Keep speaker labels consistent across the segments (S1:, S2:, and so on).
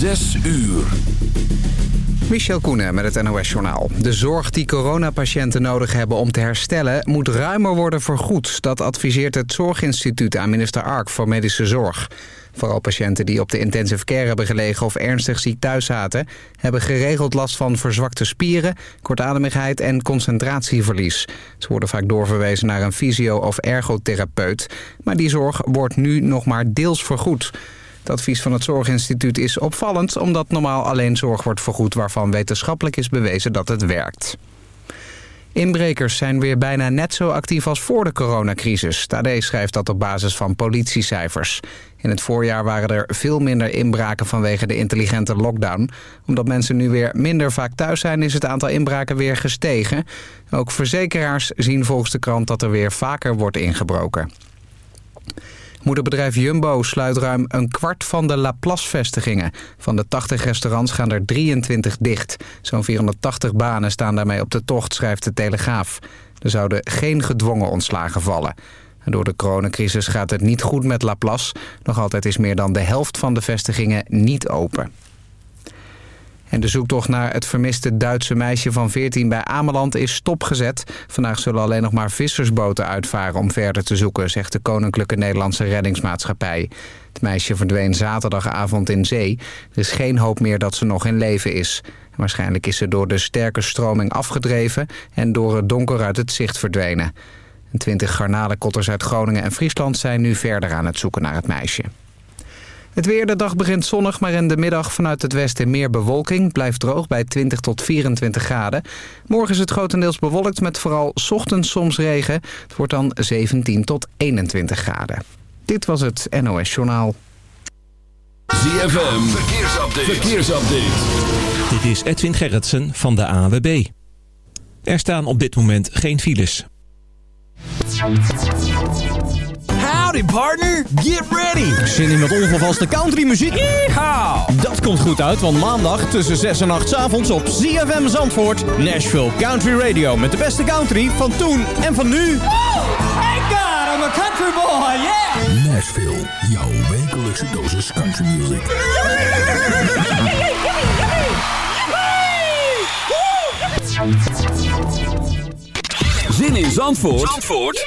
S1: Zes uur.
S2: Michel Koenen met het NOS-journaal. De zorg die coronapatiënten nodig hebben om te herstellen... moet ruimer worden vergoed. Dat adviseert het Zorginstituut aan minister Ark voor Medische Zorg. Vooral patiënten die op de intensive care hebben gelegen... of ernstig ziek thuis zaten... hebben geregeld last van verzwakte spieren... kortademigheid en concentratieverlies. Ze worden vaak doorverwezen naar een fysio- of ergotherapeut. Maar die zorg wordt nu nog maar deels vergoed... Het advies van het Zorginstituut is opvallend... omdat normaal alleen zorg wordt vergoed waarvan wetenschappelijk is bewezen dat het werkt. Inbrekers zijn weer bijna net zo actief als voor de coronacrisis. Tade schrijft dat op basis van politiecijfers. In het voorjaar waren er veel minder inbraken vanwege de intelligente lockdown. Omdat mensen nu weer minder vaak thuis zijn is het aantal inbraken weer gestegen. Ook verzekeraars zien volgens de krant dat er weer vaker wordt ingebroken. Moederbedrijf Jumbo sluit ruim een kwart van de Laplace-vestigingen. Van de 80 restaurants gaan er 23 dicht. Zo'n 480 banen staan daarmee op de tocht, schrijft de Telegraaf. Er zouden geen gedwongen ontslagen vallen. Door de coronacrisis gaat het niet goed met Laplace. Nog altijd is meer dan de helft van de vestigingen niet open. En de zoektocht naar het vermiste Duitse meisje van 14 bij Ameland is stopgezet. Vandaag zullen alleen nog maar vissersboten uitvaren om verder te zoeken, zegt de Koninklijke Nederlandse Reddingsmaatschappij. Het meisje verdween zaterdagavond in zee. Er is geen hoop meer dat ze nog in leven is. Waarschijnlijk is ze door de sterke stroming afgedreven en door het donker uit het zicht verdwenen. Twintig garnalenkotters uit Groningen en Friesland zijn nu verder aan het zoeken naar het meisje. Het weer, de dag begint zonnig, maar in de middag vanuit het westen meer bewolking. Blijft droog bij 20 tot 24 graden. Morgen is het grotendeels bewolkt met vooral ochtends soms regen. Het wordt dan 17 tot 21 graden. Dit was het NOS Journaal.
S1: ZFM, verkeersupdate. verkeersupdate.
S3: Dit is Edwin Gerritsen van de AWB. Er staan op dit moment geen files.
S4: Howdy partner, get ready!
S5: Zin in wat ongevaste countrymuziek?
S4: Yeehaw!
S5: Dat komt goed uit, want maandag tussen 6 en 8 s avonds op ZFM Zandvoort... Nashville Country Radio met de beste country van toen en van nu.
S4: Thank God, I'm a country boy, yeah!
S1: Nashville, jouw wekelijkse dosis country music. Zin in Zandvoort, Zandvoort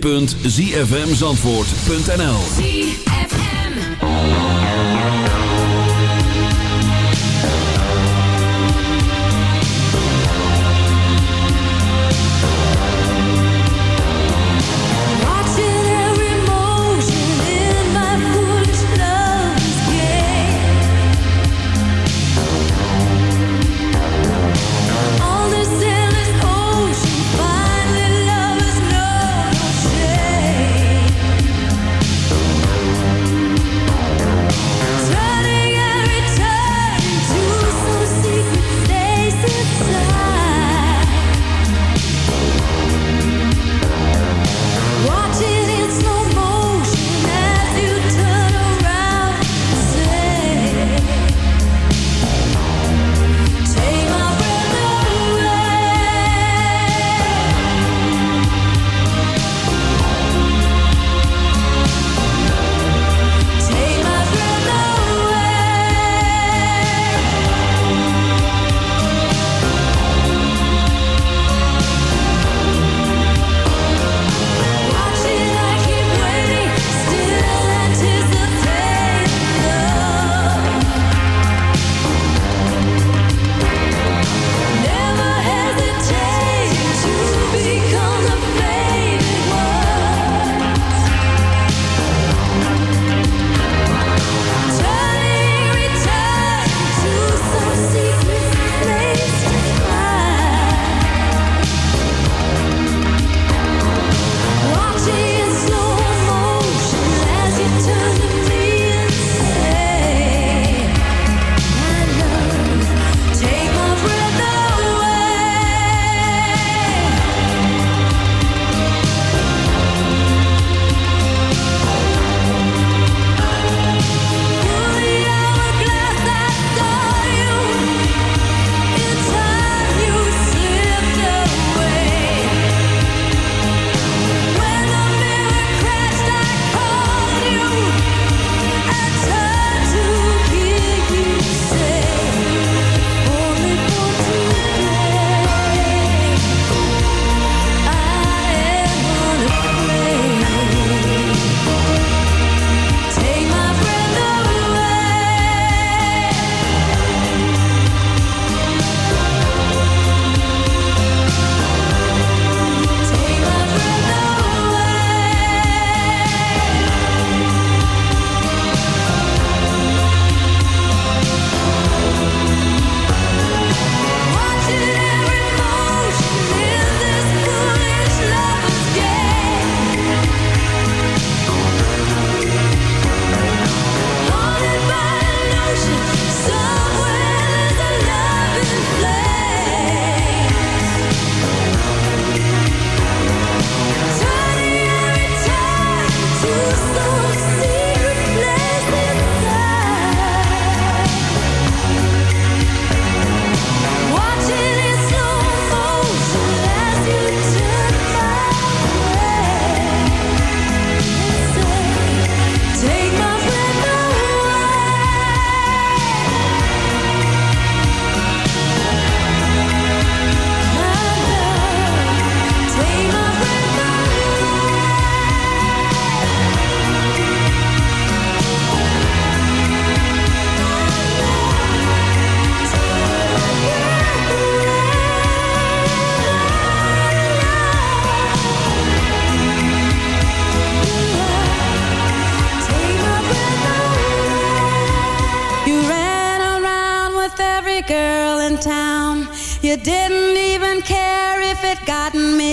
S6: www.zfmzandvoort.nl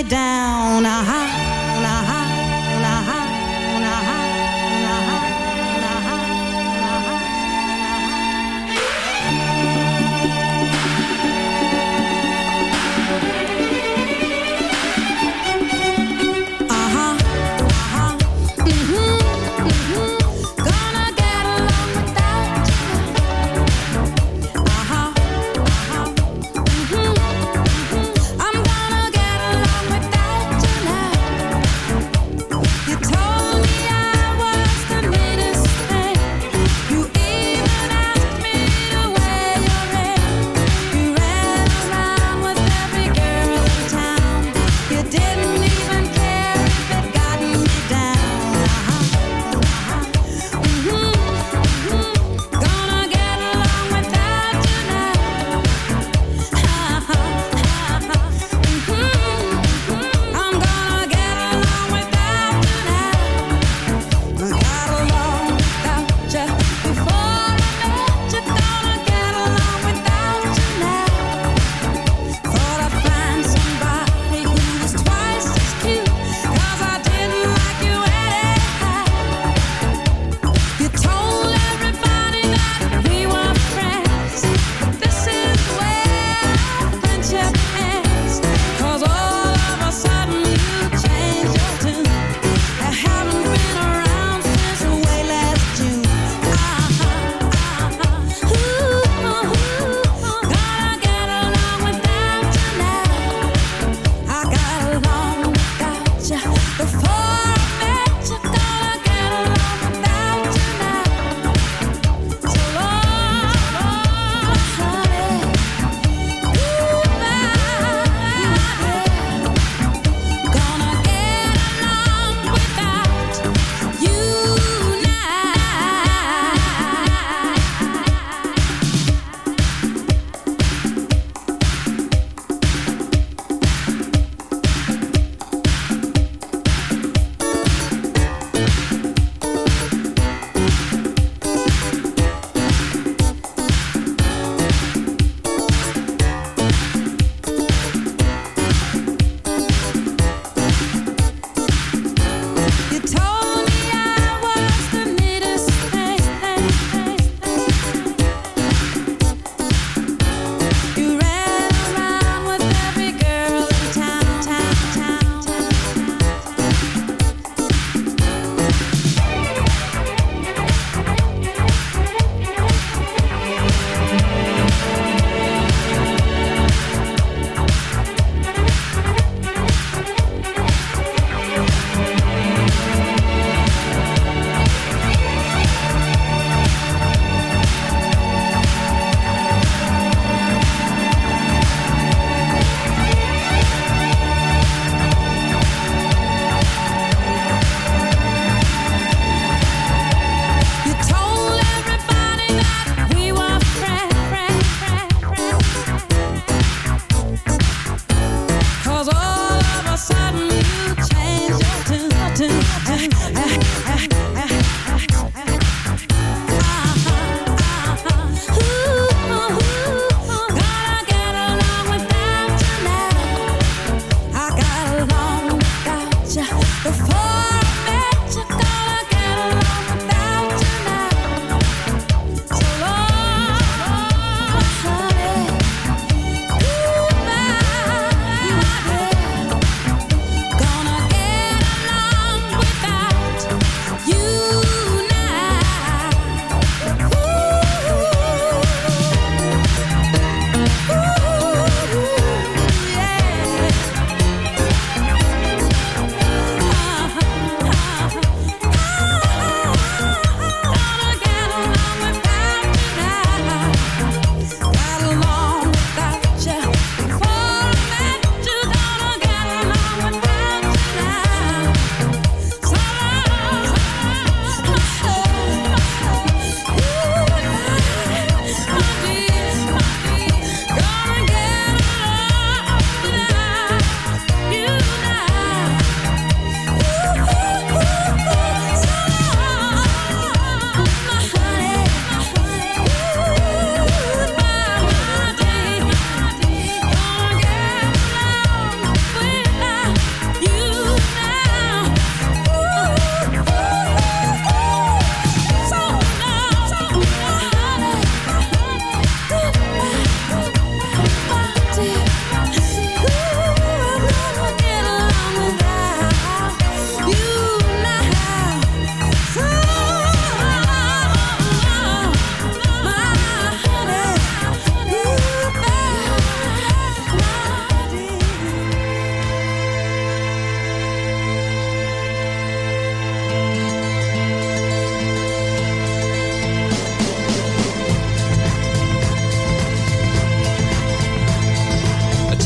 S6: down. I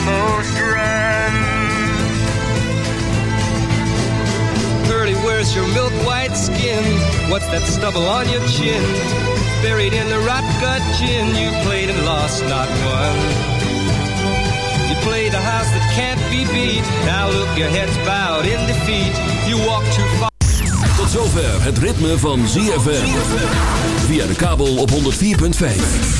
S7: Almost run.
S8: Pearly, where's your milk white skin? What's that stubble on your chin? Buried in the rot gut gin, you played and lost, not won. You played a house that can't be beat. Now look, your head's bowed in defeat. You walk too far.
S1: Tot zover het ritme van ZFM. Via de kabel op 104.5.